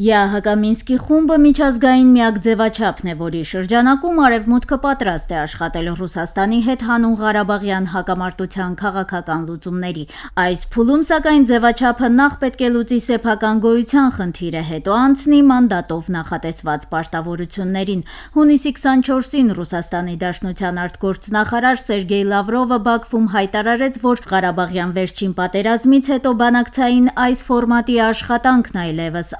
ԵԱՀԿ Մինսկի խումբը միջազգային միակ ձևաչափն է, որի շրջանակում Արևմուտքը պատրաստ է աշխատել Ռուսաստանի հետ հանուն Ղարաբաղյան հակամարտության քաղաքական լուծումների: Այս փուլում, սակայն, ձևաչափը նախ պետք է լուծի սեփական գոյության խնդիրը, հետո անցնի մանդատով նախատեսված պարտավորություններին: Հունիսի 24-ին ՌԴ արտգործնախարար Սերգեյ Լավրովը Բաքվում հայտարարեց, որ Ղարաբաղյան վերջին պատերազմից հետո բանակցային այս ֆորմատի աշխատանքն այլևս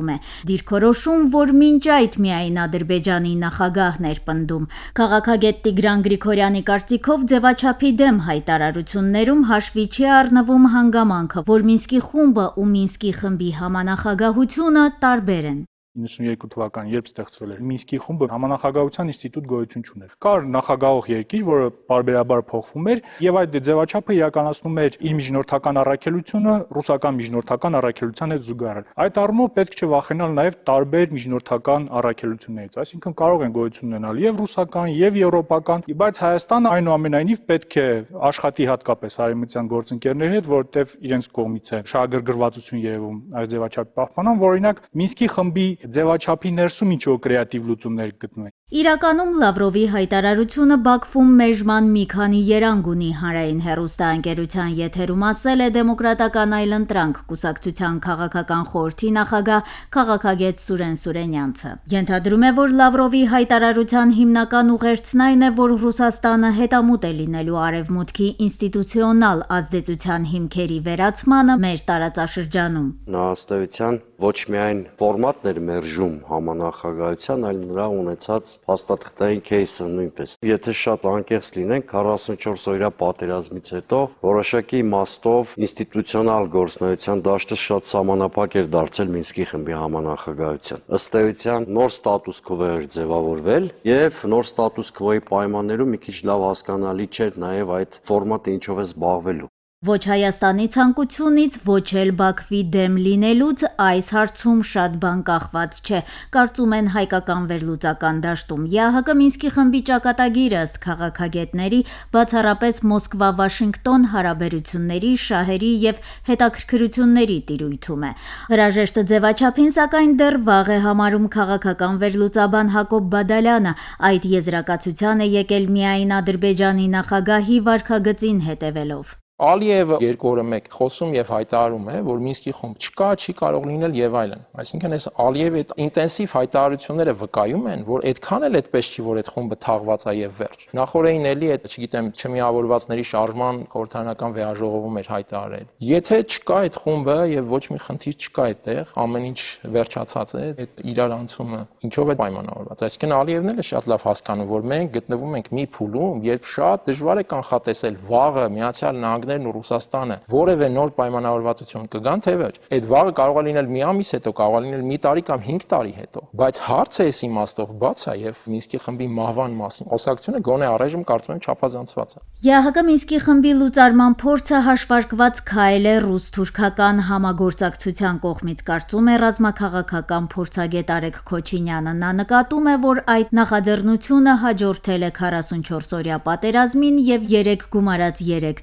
անցյալում է: Դիրքորոշում, որ մինչ այդ միայն Ադրբեջանի նախագահն էր պնդում: Քաղաքագետ Տիգրան Գրիգորյանի կարծիքով, ձևաչափի դեմ հայտարարություններում հաշվի չի առնվում հանգամանքը, որ Մինսկի խումբը ու Մինսկի խմբի համանախագահությունը տարբեր են: 1992 թվականին, երբ ստեղծվել էր Մինսկի խումբը, համանախագահության ինստիտուտ գոյություն չուներ: Կար նախագահող երկիր, որը պարբերաբար փոխվում էր եւ այդ ձեւաչափը իրականացնում էր իր միջնորդական առաքելությունը ռուսական միջնորդական առաքելության հետ զուգահեռ: Այդ առումով պետք չէ վախենալ նաեւ տարբեր միջնորդական առաքելություններից: Այսինքն կարող են գոյություն ունենալ եւ ռուսական, եւ եվրոպական, բայց Հայաստանը այնուամենայնիվ պետք է աշխատի հատկապես արեւմտյան գործընկերների հետ, որովհետեւ իրենց կողմից է շահագրգռվածություն երեւում այս ձեւաչափի պահպանման, որ օրինակ Մինսկի խմբի ձեւաչափի ներսում ինչ-որ կրեատիվ լուծումներ գտնվեն: Իրականում Լավրովի հայտարարությունը Բաքվում մեժման մի քանի երանգ ունի: Հանրային հեռուստաընկերության եթերում ասել է Դեմոկրատական այլընտրանք կուսակցության քաղաքական խորհրդի նախագահ, քաղաքագետ Սուրեն Սուրենյանցը: Ենթադրում է, որ Լավրովի հայտարարության հիմնական ուղերձն այն է, որ Ռուսաստանը հետամուտ է լինելու Արեւմուտքի ինստիտուցիոնալ ազդեցության հիմքերի վերացմանը մեր տարածաշրջանում: Նա ըստ էության ոչ միայն ֆորմատն էր մերժում համանախագահության, այլ նրա ունեցած փաստաթղթային քեյսը նույնպես: Եթե շատ անկեղծ լինենք, 44-օրյա պատերազմից հետո որոշակի իմաստով ինստիտուցիոնալ գործունեության դաշտը շատ սահմանափակ էր դարձել Մինսկի խմբի համանախագահության: Ըստ էության նոր ստատուս քվո էր ձեւավորվել եւ նոր ստատուս քվոյի պայմաններում մի քիչ լավ հասկանալի չէր նաեւ այդ ֆորմատը ինչով է զբաղվելու: Ոչ Հայաստանի ցանկությունից, ոչ էլ Բաքվի դեմ լինելուց այս հարցում շատ բան կախված չէ, կարծում են հայկական վերլուծական դաշտում: ԵԱՀԿ Մինսկի խմբի ճակատագիրը, ըստ քաղաքագետների, բացառապես Մոսկվա-Վաշինգտոն հարաբերությունների, շահերի եւ հետաքրքրությունների տիրույթում է: Հրաժեշտ ձեւաչափին, սակայն, դեռ վաղ է համարում քաղաքական վերլուծաբան Հակոբ Բադալյանը: Այդ եզրակացության է եկել միայն Ադրբեջանի նախագահի վարքագծին հետեւելով: Ալիևը երկու օրը մեկ խոսում եւ հայտարարում է, որ Մինսկի խումբ չկա, չի կարող լինել եւ այլն: Այսինքն այս Ալիևի այդ ինտենսիվ հայտարարությունները վկայում են, որ այդքան էլ այդպես չի, որ այդ խումբը թաղված է եւ վերջ: Նախօրեին էլի այդ, չգիտեմ, չմիավորվածների շարժման խորհրդարանական վեհաժողովում էր հայտարարել: Եթե չկա այդ խումբը եւ ոչ մի խնդիր չկա այդտեղ, ամեն ինչ վերջացած է, այդ իրարանցումը ինչո՞վ է պայմանավորված: Այսինքն Ալիևն էլ է շատ լավ հասկանում, որ մենք գտնվում ենք մի փուլում, երբ շատ դժվար է կանխատեսել վաղը ԱՄՆ-ն ու Ռուսաստանը որեւէ նոր պայմանավորվածություն կգան, թե ոչ: Այդ վաղը կարող է լինել մի ամիս հետո, կարող է լինել մի տարի կամ 5 տարի հետո: Բայց հարցը այս իմաստով բաց է եւ Մինսկի խմբի մահվան մասին խոսակցությունը գոնե առայժմ կարծում եմ չափազանցված է: ԵԱՀԿ Մինսկի խմբի լուծարման փորձը հաշվարկված քայլ է ռուս-թուրքական համագործակցության կողմից, կարծում է ռազմաքաղաքական փորձագետ Արեգ Քոչինյանը: Նա նկատում է, որ այդ նախաձեռնությունը հաջորդել է 44-օրյա պատերազմին եւ երեք գումարած երեք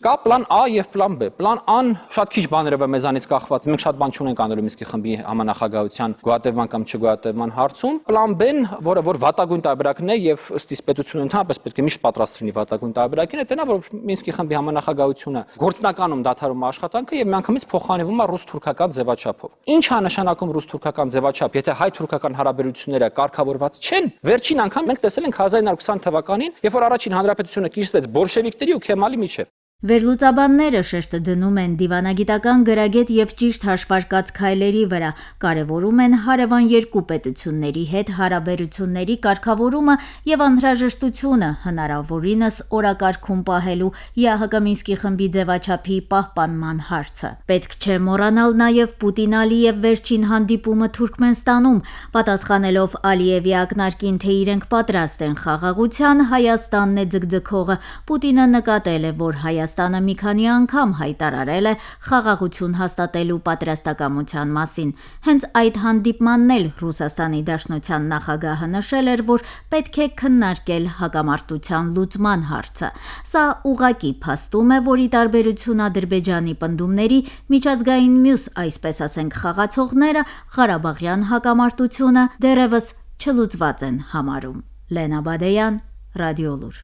Կա պլան Ա եւ պլան Բ: Պլան Ա-ն շատ քիչ բաներով է մեզանից կախված: Մենք շատ բան չունենք անելու Մինսկի խմբի համանախագահության գոյատևման կամ չգոյատևման հարցում: Պլան Բ-ն, որը որ վատագույն տարբերակն է եւ ըստ իս պետությունը ընդհանրապես պետք է միշտ պատրաստ լինի վատագույն տարբերակին, այն է, որ Մինսկի խմբի համանախագահությունը գործնականում դադարում աշխատանքը եւ միանգամից փոխանցվում է ռուս-թուրքական ձեւաչափով: Ի՞նչ է նշանակում ռուս-թուրքական ձեւաչափ, եթե հայ-թուրքական հարաբերությունները կարգավորված չեն: Վերջին անգամ մենք տեսել ենք 1920 թվականին, երբ որ Առաջին հանրապետությունը կիսվեց բոլշևիկների ու Քեմալի միջեւ: Վերլուծաբանները շեշտը դնում են դիվանագիտական գրագետ եւ ճիշտ հաշվարկած քայլերի վրա, կարեւորում են հարեւան երկու պետությունների հետ հարաբերությունների կարգավորումը եւ անհրաժեշտությունը հնարավորինս օրակարգում պահելու ԵԱՀԿ Մինսկի խմբի ձեւաչափի պահպանման հարցը: Պետք չէ մոռանալ նաեւ Պուտին-Ալիեւ վերջին հանդիպումը Թուրքմենստանում: Պատասխանելով Ալիևի ակնարկին, թե իրենք պատրաստ են խաղաղության, Հայաստանն է ձգձգողը: Պուտինը նկատել է, որ Հայաստանը մի քանի անգամ հայտարարել է խաղաղություն հաստատելու պատրաստակամության մասին։ Հենց այդ հանդիպմանն էլ Ռուսաստանի Դաշնության նախագահը նշել էր, որ պետք է քննարկել հակամարտության լուծման հարցը։ Սա ուղակի փաստում է, որ ի տարբերություն Ադրբեջանի պնդումների միջազգային մյուս, այսպես ասենք, խաղացողները Ղարաբաղյան հակամարտությունը դեռևս չլուծված են համարում։ Լենա Բադեյան, Ռադիոլուր